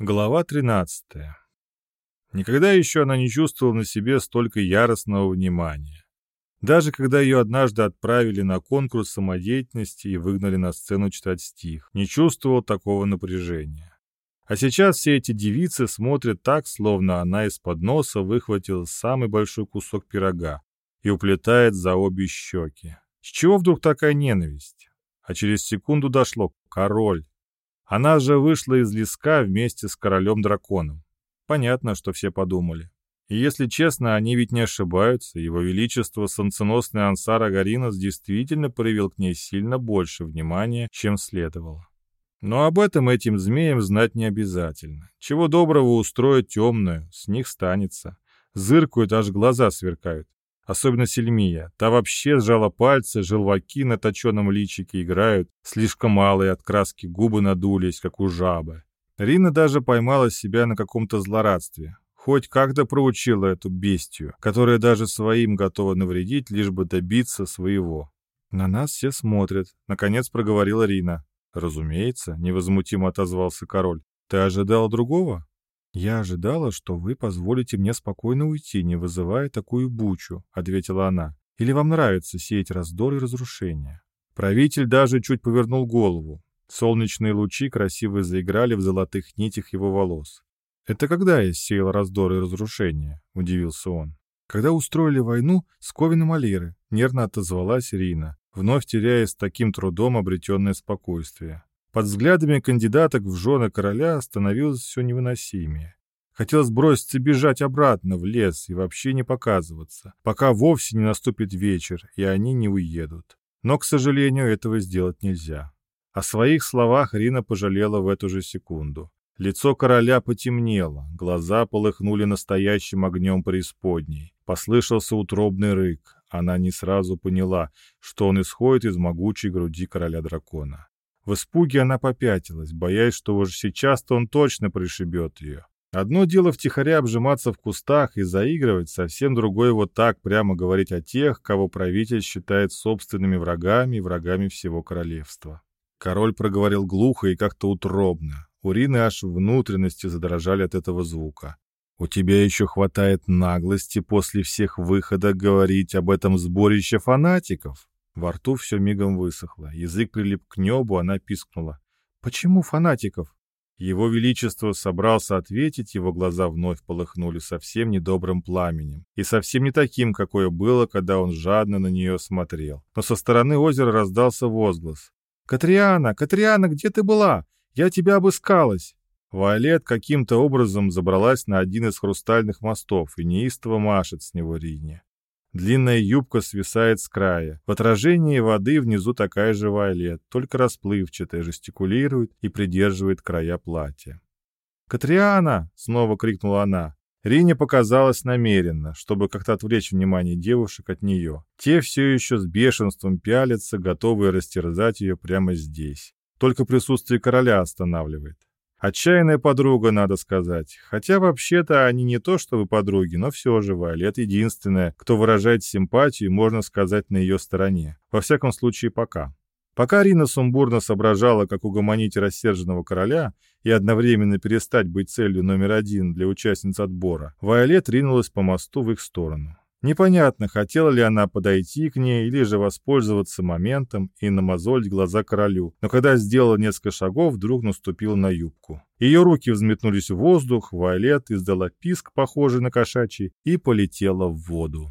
Глава 13. Никогда еще она не чувствовала на себе столько яростного внимания. Даже когда ее однажды отправили на конкурс самодеятельности и выгнали на сцену читать стих, не чувствовал такого напряжения. А сейчас все эти девицы смотрят так, словно она из-под носа выхватила самый большой кусок пирога и уплетает за обе щеки. С чего вдруг такая ненависть? А через секунду дошло «король». Она же вышла из леска вместе с королем-драконом. Понятно, что все подумали. И если честно, они ведь не ошибаются, его величество солнценосный Ансар Агаринос действительно проявил к ней сильно больше внимания, чем следовало. Но об этом этим змеям знать не обязательно. Чего доброго устроят темную, с них станется. Зыркают, аж глаза сверкают. Особенно Сельмия. Та вообще сжала пальцы, желваки на точенном личике играют, слишком малые от краски губы надулись, как у жабы. Рина даже поймала себя на каком-то злорадстве. Хоть как-то проучила эту бестию, которая даже своим готова навредить, лишь бы добиться своего. «На нас все смотрят», — наконец проговорила Рина. «Разумеется», — невозмутимо отозвался король. «Ты ожидал другого?» «Я ожидала, что вы позволите мне спокойно уйти, не вызывая такую бучу», — ответила она. «Или вам нравится сеять раздор и разрушение?» Правитель даже чуть повернул голову. Солнечные лучи красиво заиграли в золотых нитях его волос. «Это когда я сеял раздор и разрушение?» — удивился он. «Когда устроили войну с Ковином Алиры», — нервно отозвалась Рина, вновь теряя с таким трудом обретенное спокойствие. Под взглядами кандидаток в жены короля становилось все невыносимее. Хотелось броситься бежать обратно в лес и вообще не показываться, пока вовсе не наступит вечер, и они не уедут. Но, к сожалению, этого сделать нельзя. О своих словах Рина пожалела в эту же секунду. Лицо короля потемнело, глаза полыхнули настоящим огнем преисподней. Послышался утробный рык. Она не сразу поняла, что он исходит из могучей груди короля дракона. В испуге она попятилась, боясь, что уже сейчас-то он точно пришибет ее. Одно дело втихаря обжиматься в кустах и заигрывать, совсем другое вот так прямо говорить о тех, кого правитель считает собственными врагами и врагами всего королевства. Король проговорил глухо и как-то утробно. Урины аж внутренности задрожали от этого звука. «У тебя еще хватает наглости после всех выходок говорить об этом сборище фанатиков?» Во рту все мигом высохло. Язык прилип к небу, она пискнула. «Почему фанатиков?» Его Величество собрался ответить, его глаза вновь полыхнули совсем недобрым пламенем. И совсем не таким, какое было, когда он жадно на нее смотрел. Но со стороны озера раздался возглас. «Катриана! Катриана, где ты была? Я тебя обыскалась!» Виолет каким-то образом забралась на один из хрустальных мостов и неистово машет с него Рине. Длинная юбка свисает с края. В отражении воды внизу такая же Вайлет, только расплывчатая, жестикулирует и придерживает края платья. «Катриана!» — снова крикнула она. Рине показалось намеренно, чтобы как-то отвлечь внимание девушек от нее. Те все еще с бешенством пялятся, готовые растерзать ее прямо здесь. Только присутствие короля останавливает. Отчаянная подруга, надо сказать. Хотя вообще-то они не то чтобы подруги, но все же Вайлет единственная, кто выражает симпатию, можно сказать, на ее стороне. Во всяком случае, пока. Пока Рина сумбурно соображала, как угомонить рассерженного короля и одновременно перестать быть целью номер один для участниц отбора, Вайолет ринулась по мосту в их сторону. Непонятно, хотела ли она подойти к ней или же воспользоваться моментом и намазолить глаза королю, но когда сделала несколько шагов, вдруг наступила на юбку. Ее руки взметнулись в воздух, Вайлет издала писк, похожий на кошачий, и полетела в воду.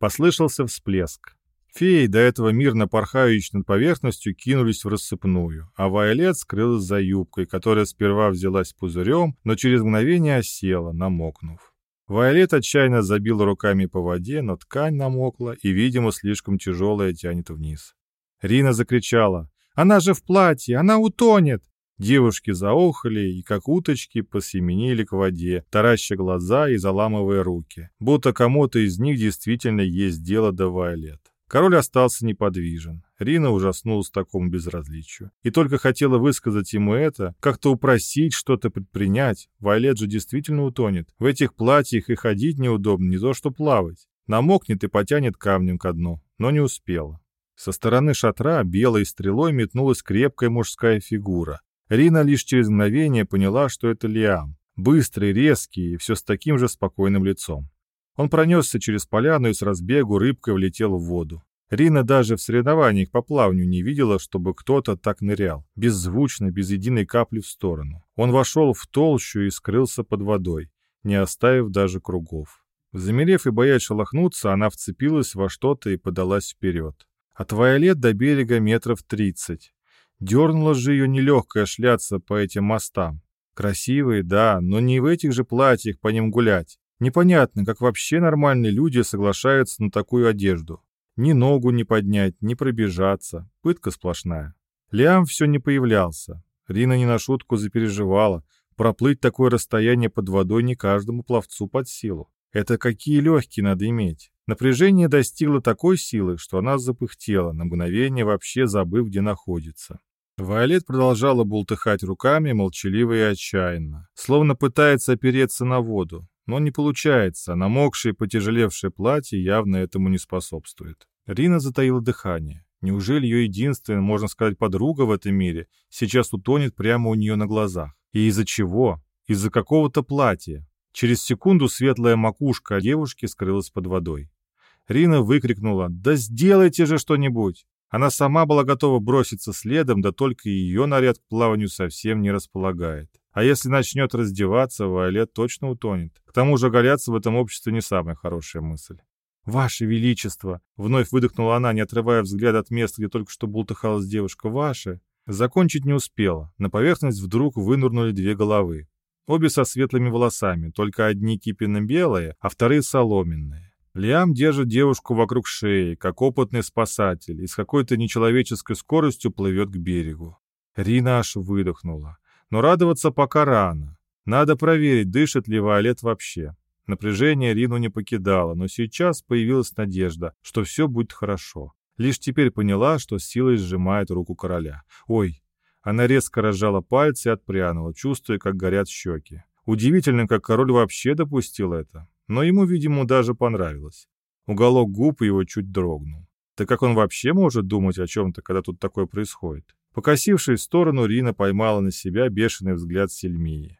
Послышался всплеск. Феи, до этого мирно порхающие над поверхностью, кинулись в рассыпную, а Вайолет скрылась за юбкой, которая сперва взялась пузырем, но через мгновение осела, намокнув. Вайолет отчаянно забила руками по воде, но ткань намокла и, видимо, слишком тяжелая тянет вниз. Рина закричала. «Она же в платье! Она утонет!» Девушки заохали и, как уточки, посеменили к воде, тараща глаза и заламывая руки, будто кому-то из них действительно есть дело до Вайолет. Король остался неподвижен. Рина ужаснулась такому безразличию. И только хотела высказать ему это, как-то упросить что-то предпринять. Вайлет же действительно утонет. В этих платьях и ходить неудобно, не то что плавать. Намокнет и потянет камнем ко дну, но не успела. Со стороны шатра белой стрелой метнулась крепкая мужская фигура. Рина лишь через мгновение поняла, что это Лиам. Быстрый, резкий и все с таким же спокойным лицом. Он пронесся через поляну и с разбегу рыбкой влетел в воду. Рина даже в соревнованиях по плаванию не видела, чтобы кто-то так нырял, беззвучно, без единой капли в сторону. Он вошел в толщу и скрылся под водой, не оставив даже кругов. Замерев и боясь шелохнуться, она вцепилась во что-то и подалась вперед. От Вайолет до берега метров тридцать. Дернула же ее нелегкая шляться по этим мостам. Красивые, да, но не в этих же платьях по ним гулять. Непонятно, как вообще нормальные люди соглашаются на такую одежду. Ни ногу не поднять, ни пробежаться. Пытка сплошная. Лиам все не появлялся. Рина не на шутку запереживала. Проплыть такое расстояние под водой не каждому пловцу под силу. Это какие легкие надо иметь. Напряжение достигло такой силы, что она запыхтела, на мгновение вообще забыв, где находится. Вайолет продолжала бултыхать руками, молчаливо и отчаянно, словно пытается опереться на воду. Но не получается, намокшее и потяжелевшее платье явно этому не способствует. Рина затаила дыхание. Неужели ее единственная, можно сказать, подруга в этом мире сейчас утонет прямо у нее на глазах? И из-за чего? Из-за какого-то платья. Через секунду светлая макушка девушки скрылась под водой. Рина выкрикнула «Да сделайте же что-нибудь!» Она сама была готова броситься следом, да только ее наряд к плаванию совсем не располагает. А если начнет раздеваться, Вайолет точно утонет. К тому же оголяться в этом обществе не самая хорошая мысль. «Ваше Величество!» — вновь выдохнула она, не отрывая взгляд от места, где только что бултыхалась девушка. «Ваше!» Закончить не успела. На поверхность вдруг вынурнули две головы. Обе со светлыми волосами, только одни кипенно-белые, а вторые соломенные. Лиам держит девушку вокруг шеи, как опытный спасатель, и с какой-то нечеловеческой скоростью плывет к берегу. Рина аж выдохнула. Но радоваться пока рано. Надо проверить, дышит ли Виолет вообще. Напряжение Рину не покидало, но сейчас появилась надежда, что все будет хорошо. Лишь теперь поняла, что силой сжимает руку короля. «Ой!» Она резко разжала пальцы и отпрянула, чувствуя, как горят щеки. Удивительно, как король вообще допустил это. Но ему, видимо, даже понравилось. Уголок губ его чуть дрогнул. Так как он вообще может думать о чем-то, когда тут такое происходит? Покосившись в сторону, Рина поймала на себя бешеный взгляд Сельмии.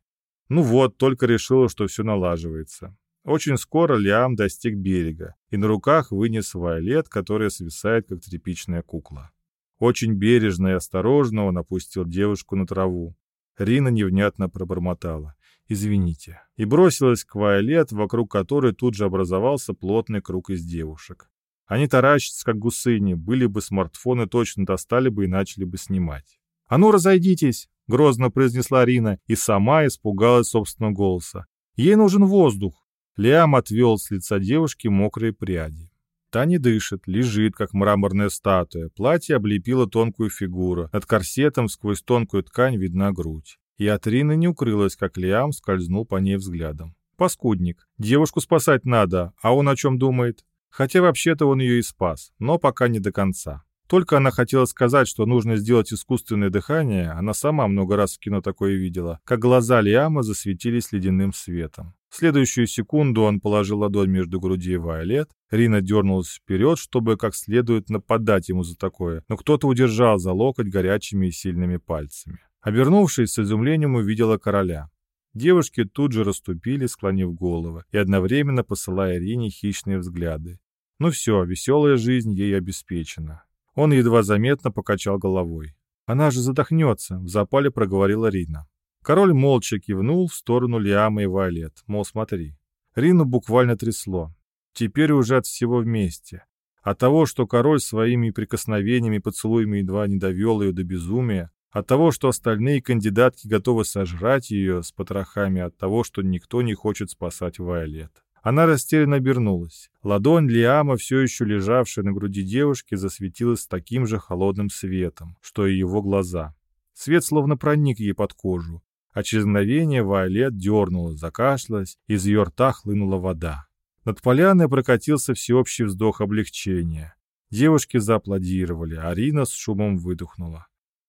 Ну вот, только решила, что все налаживается. Очень скоро Лиам достиг берега и на руках вынес Вайолет, которая свисает, как тряпичная кукла. Очень бережно и осторожно он опустил девушку на траву. Рина невнятно пробормотала. «Извините». И бросилась к Вайолет, вокруг которой тут же образовался плотный круг из девушек. Они таращатся, как гусыни, были бы смартфоны, точно достали бы и начали бы снимать. «А ну, разойдитесь!» — грозно произнесла Рина и сама испугалась собственного голоса. «Ей нужен воздух!» Лиам отвел с лица девушки мокрые пряди. Та не дышит, лежит, как мраморная статуя. Платье облепило тонкую фигуру. Над корсетом сквозь тонкую ткань видна грудь. И от Рины не укрылась, как Лиам скользнул по ней взглядом. Паскудник. Девушку спасать надо, а он о чем думает? Хотя вообще-то он ее и спас, но пока не до конца. Только она хотела сказать, что нужно сделать искусственное дыхание, она сама много раз в кино такое видела, как глаза Лиама засветились ледяным светом. В следующую секунду он положил ладонь между груди Вайолет, Рина дернулась вперед, чтобы как следует нападать ему за такое, но кто-то удержал за локоть горячими и сильными пальцами. Обернувшись с изумлением, увидела короля. Девушки тут же расступили, склонив головы, и одновременно посылая Рине хищные взгляды. Ну все, веселая жизнь ей обеспечена. Он едва заметно покачал головой. «Она же задохнется», — в запале проговорила Рина. Король молча кивнул в сторону Лиама и Вайлет, мол, смотри. Рину буквально трясло. Теперь уже от всего вместе. От того, что король своими прикосновениями поцелуями едва не довел ее до безумия, от того, что остальные кандидатки готовы сожрать ее с потрохами, от того, что никто не хочет спасать Вайлет. Она растерянно обернулась. Ладонь Лиама, все еще лежавшая на груди девушки, засветилась таким же холодным светом, что и его глаза. Свет словно проник ей под кожу, а через мгновение Вайолет дернулась, закашлялась, из ее рта хлынула вода. Над поляной прокатился всеобщий вздох облегчения. Девушки зааплодировали, а Рина с шумом выдохнула.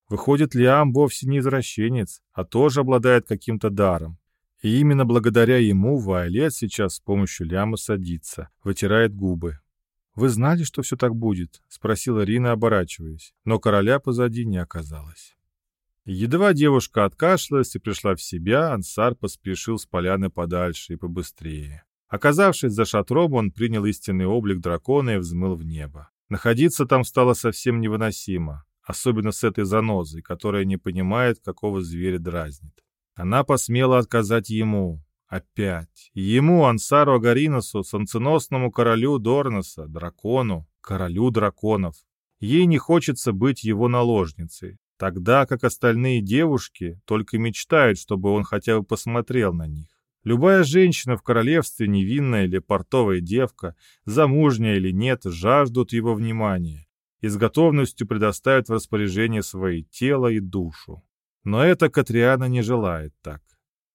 Выходит, Лиам вовсе не извращенец, а тоже обладает каким-то даром. И именно благодаря ему Вайолет сейчас с помощью ляма садится, вытирает губы. «Вы знали, что все так будет?» — спросила Рина, оборачиваясь. Но короля позади не оказалось. Едва девушка откашлялась и пришла в себя, Ансар поспешил с поляны подальше и побыстрее. Оказавшись за шатром, он принял истинный облик дракона и взмыл в небо. Находиться там стало совсем невыносимо, особенно с этой занозой, которая не понимает, какого зверя дразнит. Она посмела отказать ему. Опять. Ему, Ансару Агариносу, солнценосному королю Дорноса, дракону, королю драконов. Ей не хочется быть его наложницей, тогда как остальные девушки только мечтают, чтобы он хотя бы посмотрел на них. Любая женщина в королевстве, невинная или портовая девка, замужняя или нет, жаждут его внимания и с готовностью предоставят в распоряжение свои тело и душу. Но эта Катриана не желает так.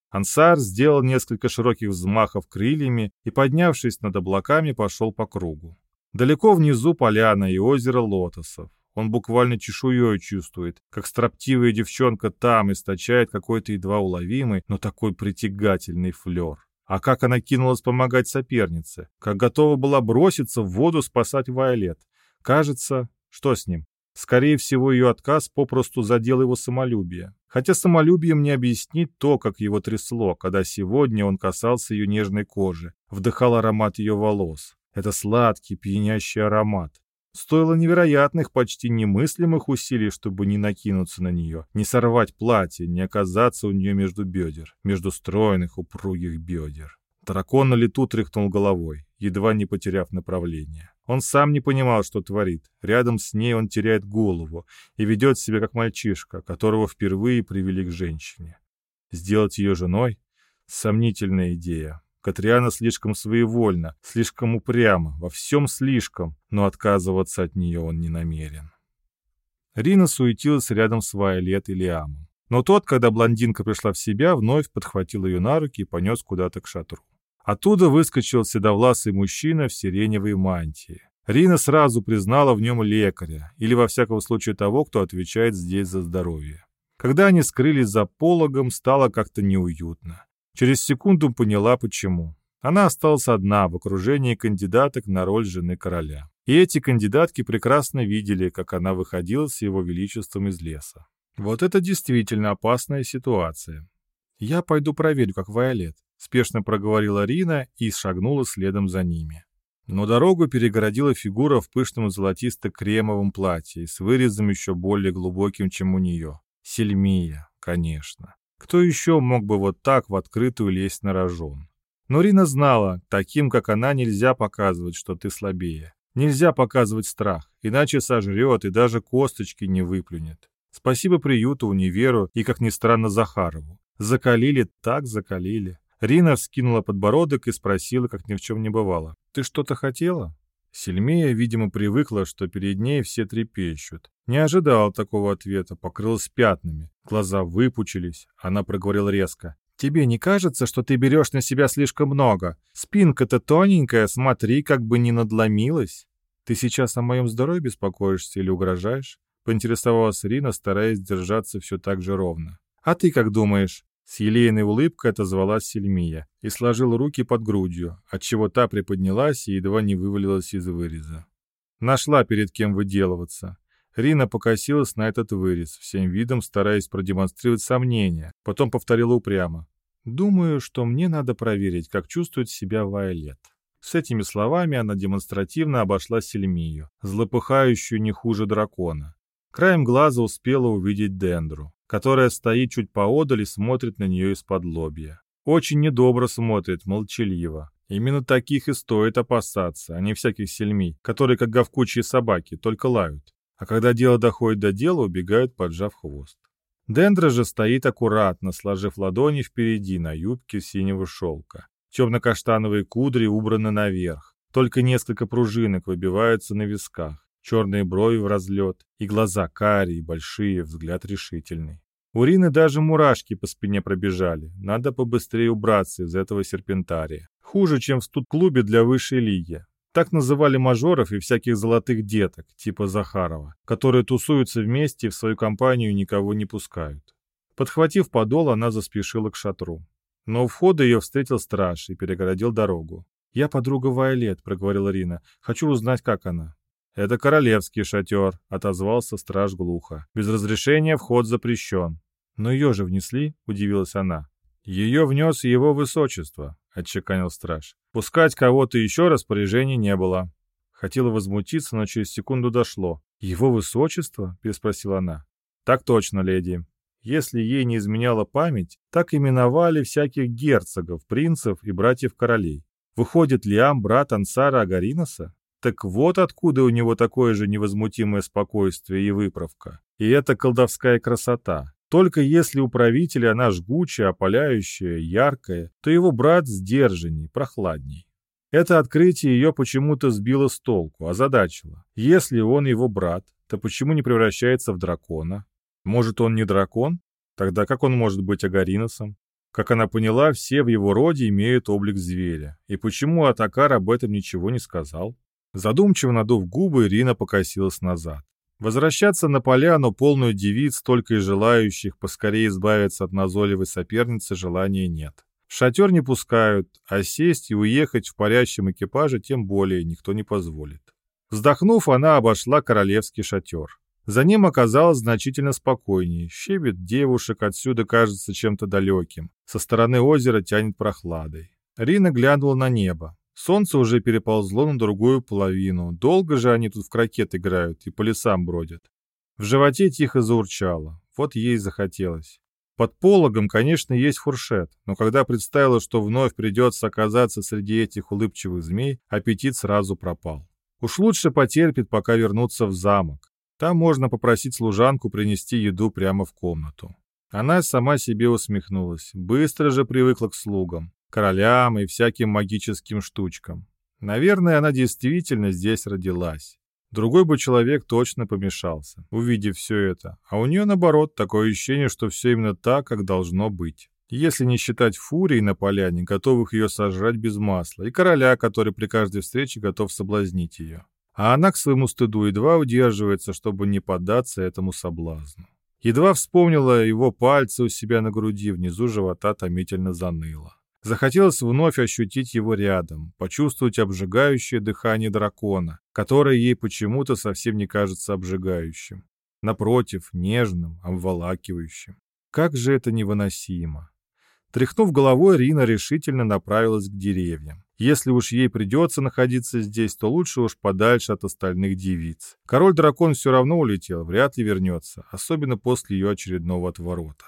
Ансар сделал несколько широких взмахов крыльями и, поднявшись над облаками, пошел по кругу. Далеко внизу поляна и озеро лотосов. Он буквально чешуей чувствует, как строптивая девчонка там источает какой-то едва уловимый, но такой притягательный флер. А как она кинулась помогать сопернице, как готова была броситься в воду спасать Вайолет. Кажется, что с ним? Скорее всего, ее отказ попросту задел его самолюбие. Хотя самолюбием не объяснить то, как его трясло, когда сегодня он касался ее нежной кожи, вдыхал аромат ее волос. Это сладкий, пьянящий аромат. Стоило невероятных, почти немыслимых усилий, чтобы не накинуться на нее, не сорвать платье, не оказаться у нее между бедер, между стройных, упругих бедер. Дракон на лету тряхнул головой, едва не потеряв направление. Он сам не понимал, что творит. Рядом с ней он теряет голову и ведет себя как мальчишка, которого впервые привели к женщине. Сделать ее женой? Сомнительная идея. Катриана слишком своевольна, слишком упряма, во всем слишком, но отказываться от нее он не намерен. Рина суетилась рядом с Вайолет и Лиамом. Но тот, когда блондинка пришла в себя, вновь подхватил ее на руки и понес куда-то к шатру. Оттуда выскочил седовласый мужчина в сиреневой мантии. Рина сразу признала в нем лекаря, или во всяком случае того, кто отвечает здесь за здоровье. Когда они скрылись за пологом, стало как-то неуютно. Через секунду поняла, почему. Она осталась одна в окружении кандидаток на роль жены короля. И эти кандидатки прекрасно видели, как она выходила с его величеством из леса. Вот это действительно опасная ситуация. «Я пойду проверю, как Вайолет», — спешно проговорила Рина и шагнула следом за ними. Но дорогу перегородила фигура в пышном золотисто-кремовом платье с вырезом еще более глубоким, чем у нее. Сельмия, конечно. Кто еще мог бы вот так в открытую лезть на рожон? Но Рина знала, таким, как она, нельзя показывать, что ты слабее. Нельзя показывать страх, иначе сожрет и даже косточки не выплюнет. Спасибо приюту, универу и, как ни странно, Захарову. Закалили, так закалили. Рина вскинула подбородок и спросила, как ни в чем не бывало. «Ты что-то хотела?» Сельмея, видимо, привыкла, что перед ней все трепещут. Не ожидала такого ответа, покрылась пятнами. Глаза выпучились. Она проговорила резко. «Тебе не кажется, что ты берешь на себя слишком много? Спинка-то тоненькая, смотри, как бы не надломилась. Ты сейчас о моем здоровье беспокоишься или угрожаешь?» Поинтересовалась Рина, стараясь держаться все так же ровно. «А ты как думаешь?» С елейной улыбкой отозвалась Сельмия и сложила руки под грудью, отчего та приподнялась и едва не вывалилась из выреза. Нашла перед кем выделываться. Рина покосилась на этот вырез, всем видом стараясь продемонстрировать сомнения, потом повторила упрямо. «Думаю, что мне надо проверить, как чувствует себя Вайолет». С этими словами она демонстративно обошла Сельмию, злопыхающую не хуже дракона. Краем глаза успела увидеть Дендру которая стоит чуть поодаль и смотрит на нее из-под лобья. Очень недобро смотрит, молчаливо. Именно таких и стоит опасаться, а не всяких сельмей, которые, как говкучие собаки, только лают. А когда дело доходит до дела, убегают, поджав хвост. Дендра же стоит аккуратно, сложив ладони впереди на юбке синего шелка. Темно-каштановые кудри убраны наверх. Только несколько пружинок выбиваются на висках черные брови в разлет, и глаза карие, большие, взгляд решительный. У Рины даже мурашки по спине пробежали. Надо побыстрее убраться из этого серпентария. Хуже, чем в студ-клубе для высшей лиги. Так называли мажоров и всяких золотых деток, типа Захарова, которые тусуются вместе и в свою компанию никого не пускают. Подхватив подол, она заспешила к шатру. Но у входа ее встретил страж и перегородил дорогу. «Я подруга Вайолет», — проговорила Рина. «Хочу узнать, как она». «Это королевский шатер», — отозвался страж глухо. «Без разрешения вход запрещен». «Но ее же внесли?» — удивилась она. «Ее внес его высочество», — отчеканил страж. «Пускать кого-то еще распоряжений не было». Хотела возмутиться, но через секунду дошло. «Его высочество?» — переспросила она. «Так точно, леди. Если ей не изменяла память, так именовали всяких герцогов, принцев и братьев-королей. Выходит, Лиам брат Ансара Агариноса? Так вот откуда у него такое же невозмутимое спокойствие и выправка. И это колдовская красота. Только если у правителя она жгучая, опаляющая, яркая, то его брат сдержанней, прохладней. Это открытие ее почему-то сбило с толку, озадачило. Если он его брат, то почему не превращается в дракона? Может, он не дракон? Тогда как он может быть агариносом? Как она поняла, все в его роде имеют облик зверя. И почему Атакар об этом ничего не сказал? Задумчиво надув губы, Ирина покосилась назад. Возвращаться на поляну, полную девиц, только и желающих поскорее избавиться от назойливой соперницы, желания нет. В шатер не пускают, а сесть и уехать в парящем экипаже тем более никто не позволит. Вздохнув, она обошла королевский шатер. За ним оказалось значительно спокойнее. Щебет девушек отсюда кажется чем-то далеким. Со стороны озера тянет прохладой. Рина глянула на небо. Солнце уже переползло на другую половину. Долго же они тут в крокет играют и по лесам бродят. В животе тихо заурчало. Вот ей захотелось. Под пологом, конечно, есть фуршет, но когда представила, что вновь придется оказаться среди этих улыбчивых змей, аппетит сразу пропал. Уж лучше потерпит, пока вернуться в замок. Там можно попросить служанку принести еду прямо в комнату. Она сама себе усмехнулась. Быстро же привыкла к слугам королям и всяким магическим штучкам. Наверное, она действительно здесь родилась. Другой бы человек точно помешался, увидев все это. А у нее, наоборот, такое ощущение, что все именно так, как должно быть. Если не считать фурий на поляне, готовых ее сожрать без масла, и короля, который при каждой встрече готов соблазнить ее. А она к своему стыду едва удерживается, чтобы не поддаться этому соблазну. Едва вспомнила его пальцы у себя на груди, внизу живота томительно заныло. Захотелось вновь ощутить его рядом, почувствовать обжигающее дыхание дракона, которое ей почему-то совсем не кажется обжигающим. Напротив, нежным, обволакивающим. Как же это невыносимо. Тряхнув головой, Рина решительно направилась к деревьям. Если уж ей придется находиться здесь, то лучше уж подальше от остальных девиц. Король-дракон все равно улетел, вряд ли вернется, особенно после ее очередного отворота.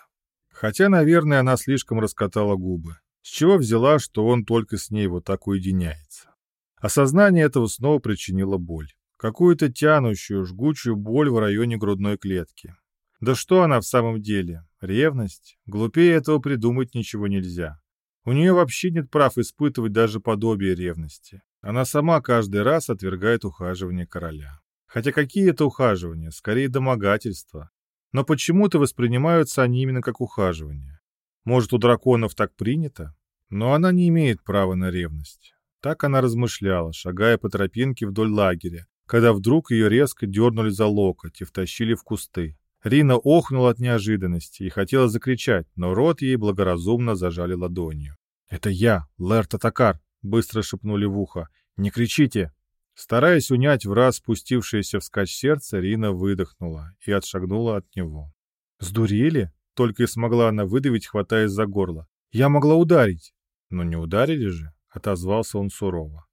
Хотя, наверное, она слишком раскатала губы. С чего взяла, что он только с ней вот так уединяется? Осознание этого снова причинило боль. Какую-то тянущую, жгучую боль в районе грудной клетки. Да что она в самом деле? Ревность? Глупее этого придумать ничего нельзя. У нее вообще нет прав испытывать даже подобие ревности. Она сама каждый раз отвергает ухаживание короля. Хотя какие это ухаживания? Скорее домогательства. Но почему-то воспринимаются они именно как ухаживание. Может, у драконов так принято? Но она не имеет права на ревность. Так она размышляла, шагая по тропинке вдоль лагеря, когда вдруг ее резко дернули за локоть и втащили в кусты. Рина охнула от неожиданности и хотела закричать, но рот ей благоразумно зажали ладонью. «Это я, Лэр Татакар!» — быстро шепнули в ухо. «Не кричите!» Стараясь унять в раз спустившееся вскачь сердце, Рина выдохнула и отшагнула от него. «Сдурели?» Только и смогла она выдавить, хватаясь за горло. «Я могла ударить!» «Но не ударили же!» — отозвался он сурово.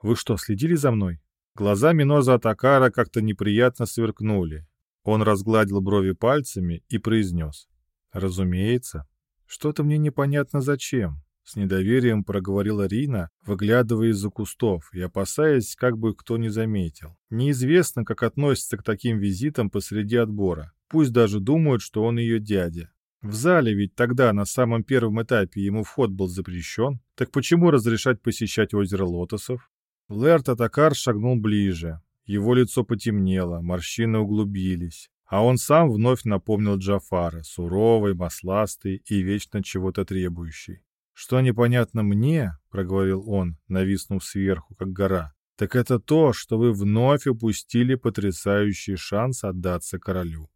«Вы что, следили за мной?» Глаза Миноза Атакара как-то неприятно сверкнули. Он разгладил брови пальцами и произнес. «Разумеется. Что-то мне непонятно зачем». С недоверием проговорила Рина, выглядывая из-за кустов и опасаясь, как бы кто не заметил. Неизвестно, как относится к таким визитам посреди отбора. Пусть даже думают, что он ее дядя. В зале ведь тогда, на самом первом этапе, ему вход был запрещен. Так почему разрешать посещать озеро лотосов? Лэр Татакар шагнул ближе. Его лицо потемнело, морщины углубились. А он сам вновь напомнил Джафара, суровый, масластый и вечно чего-то требующий. «Что непонятно мне, — проговорил он, нависнув сверху, как гора, — так это то, что вы вновь упустили потрясающий шанс отдаться королю.